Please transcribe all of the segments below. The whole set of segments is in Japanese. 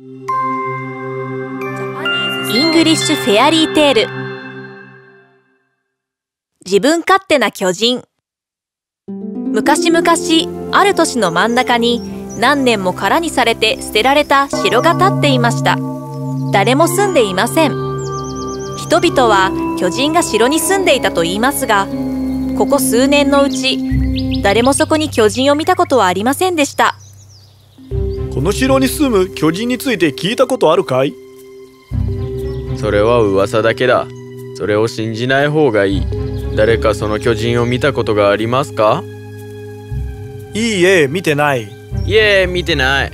English Fairy Tale 自分勝手な巨人。昔々ある都市の真ん中に何年も空にされて捨てられた城が建っていました。誰も住んでいません。人々は巨人が城に住んでいたと言いますがここ数年のうち誰もそこに巨人を見たことはありませんでした。この城に住む巨人について聞いたことあるかい？それは噂だけだ。それを信じない方がいい。誰かその巨人を見たことがありますか？いいえ見てない。いえ見てない。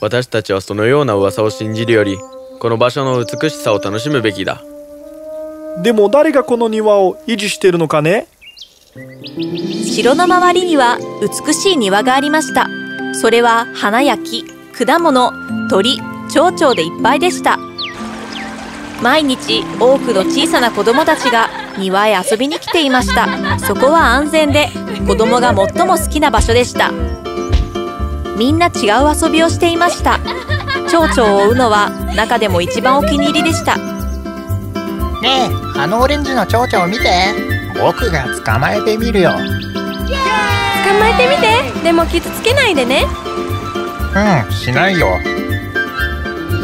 私たちはそのような噂を信じるよりこの場所の美しさを楽しむべきだ。でも誰がこの庭を維持してるのかね？城の周りには美しい庭がありましたそれは花や木果物鳥蝶々でいっぱいでした。毎日多くの小さな子供たちが庭へ遊びに来ていました。そこは安全で子供が最も好きな場所でした。みんな違う遊びをしていました。蝶々を追うのは中でも一番お気に入りでした。ねえあのオレンジの蝶々を見て。僕が捕まえてみるよ。捕まえてみて。でも傷つけないでね。うんしないよ。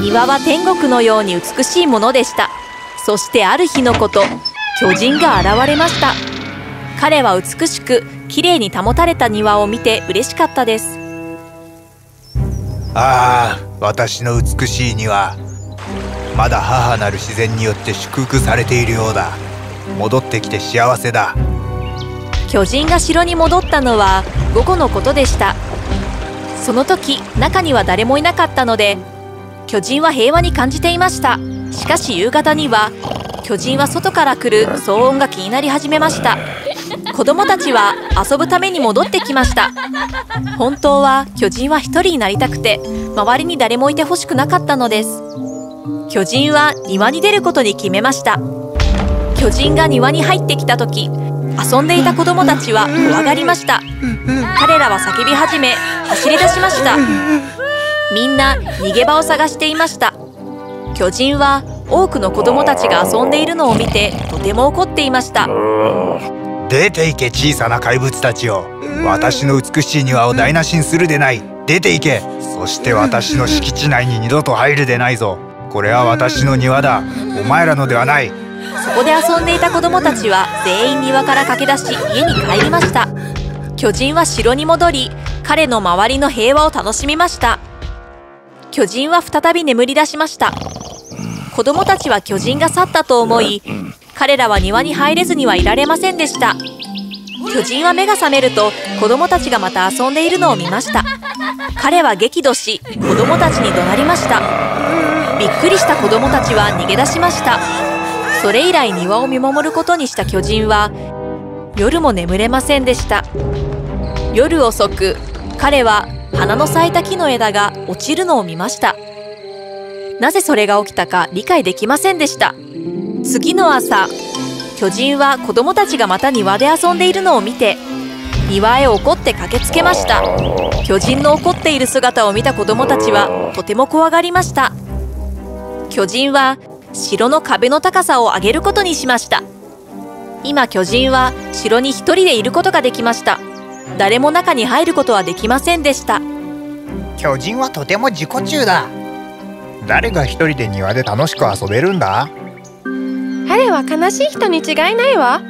庭は天国のように美しいものでした。そしてある日のこと巨人が現れました。彼は美しく綺麗に保たれた庭を見て嬉しかったです。ああ私の美しい庭。まだ母なる自然によって祝福されているようだ。戻ってきて幸せだ巨人が城に戻ったのは午後のことでした。その時中には誰もいなかったので巨人は平和に感じていました。しかし夕方には巨人は外から来る騒音が気になり始めました。子供たちは遊ぶために戻ってきました。本当は巨人は一人になりたくて周りに誰もいてほしくなかったのです。巨人は庭に出ることに決めました。巨人が庭に入ってきた時遊んでいた子供たちは怖がりました。彼らは叫び始め走り出しました。みんな逃げ場を探していました。巨人は多くの子供たちが遊んでいるのを見てとても怒っていました。出て行け小さな怪物たちよ私の美しい庭を台無しにするでない。出て行け。そして私の敷地内に二度と入るでないぞ。これは私の庭だ。お前らのではないそこで遊んでいた子供たちは全員庭から駆け出し家に帰りました。巨人は城に戻り彼の周りの平和を楽しみました。巨人は再び眠り出しました。子供たちは巨人が去ったと思い彼らは庭に入れずにはいられませんでした。巨人は目が覚めると子供たちがまた遊んでいるのを見ました。彼は激怒し子供たちに怒鳴りました。びっくりした子供たちは逃げ出しました。それ以来庭を見守ることにした巨人は夜も眠れませんでした。夜遅く彼は花の咲いた木の枝が落ちるのを見ました。なぜそれが起きたか理解できませんでした。次の朝巨人は子供たちがまた庭で遊んでいるのを見て庭へ怒って駆けつけました。巨人の怒っている姿を見た子供たちはとても怖がりました。巨人は城の壁の高さを上げることにしました。今巨人は城に一人でいることができました。誰も中に入ることはできませんでした。巨人はとても自己中だ。誰が一人で庭で楽しく遊べるんだ？彼は悲しい人に違いないわ。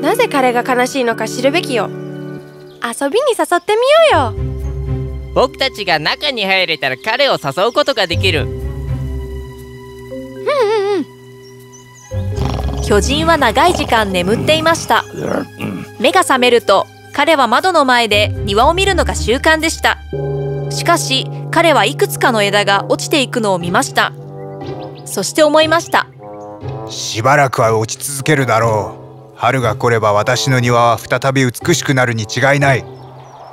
なぜ彼が悲しいのか知るべきよ。遊びに誘ってみようよ。僕たちが中に入れたら彼を誘うことができる巨人は長い時間眠っていました。目が覚めると彼は窓の前で庭を見るのが習慣でした。しかし彼はいくつかの枝が落ちていくのを見ました。そして思いました。しばらくは落ち続けるだろう。春が来れば私の庭は再び美しくなるに違いない。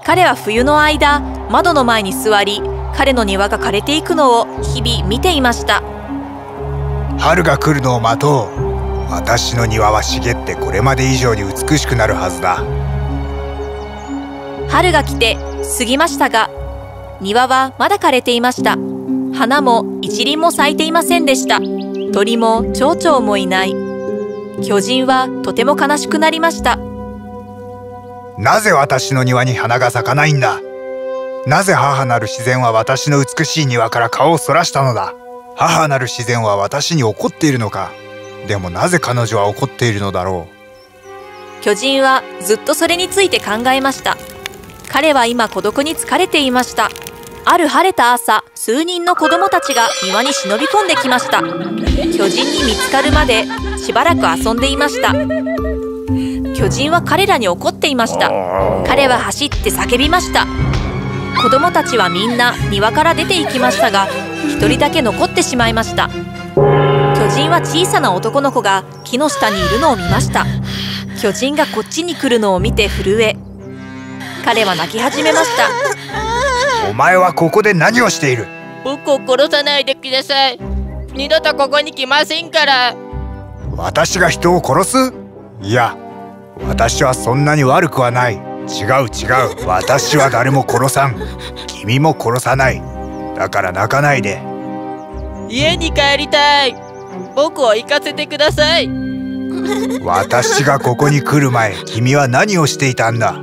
彼は冬の間窓の前に座り彼の庭が枯れていくのを日々見ていました。春が来るのを待とう私の庭は茂ってこれまで以上に美しくなるはずだ。春が来て過ぎましたが庭はまだ枯れていました。花も一輪も咲いていませんでした。鳥も蝶々もいない。巨人はとても悲しくなりました。なぜ私の庭に花が咲かないんだ？なぜ母なる自然は私の美しい庭から顔をそらしたのだ？母なる自然は私に怒っているのか？でもなぜ彼女は怒っているのだろう？巨人はずっとそれについて考えました。彼は今孤独に疲れていました。ある晴れた朝数人の子供たちが庭に忍び込んできました。巨人に見つかるまでしばらく遊んでいました。巨人は彼らに怒っていました。彼は走って叫びました。子供たちはみんな庭から出て行きましたが一人だけ残ってしまいました。巨人は小さな男の子が木の下にいるのを見ました。巨人がこっちに来るのを見て震え彼は泣き始めました。お前はここで何をしている？僕を殺さないでください。二度とここに来ませんから。私が人を殺す？いや私はそんなに悪くはない。違う違う。私は誰も殺さん。君も殺さない。だから泣かないで。家に帰りたい僕を行かせてください。私がここに来る前君は何をしていたんだ？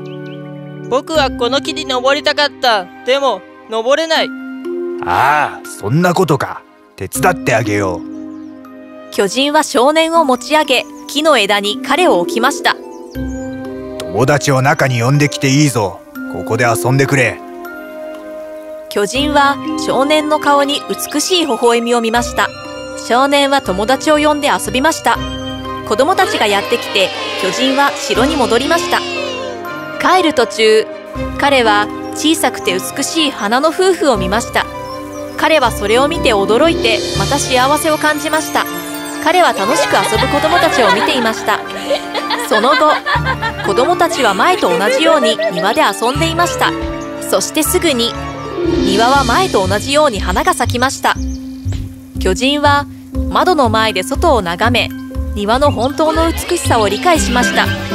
僕はこの木に登りたかった。でも登れない。ああそんなことか。手伝ってあげよう。巨人は少年を持ち上げ木の枝に彼を置きました。友達を中に呼んできていいぞ。ここで遊んでくれ。巨人は少年の顔に美しい微笑みを見ました少年は友達を呼んで遊びました。子供たちがやってきて巨人は城に戻りました。帰る途中彼は小さくて美しい花の夫婦を見ました。彼はそれを見て驚いてまた幸せを感じました。彼は楽しく遊ぶ子供たちを見ていました。その後子供たちは前と同じように庭で遊んでいました。そしてすぐに庭は前と同じように花が咲きました。巨人は窓の前で外を眺め庭の本当の美しさを理解しました。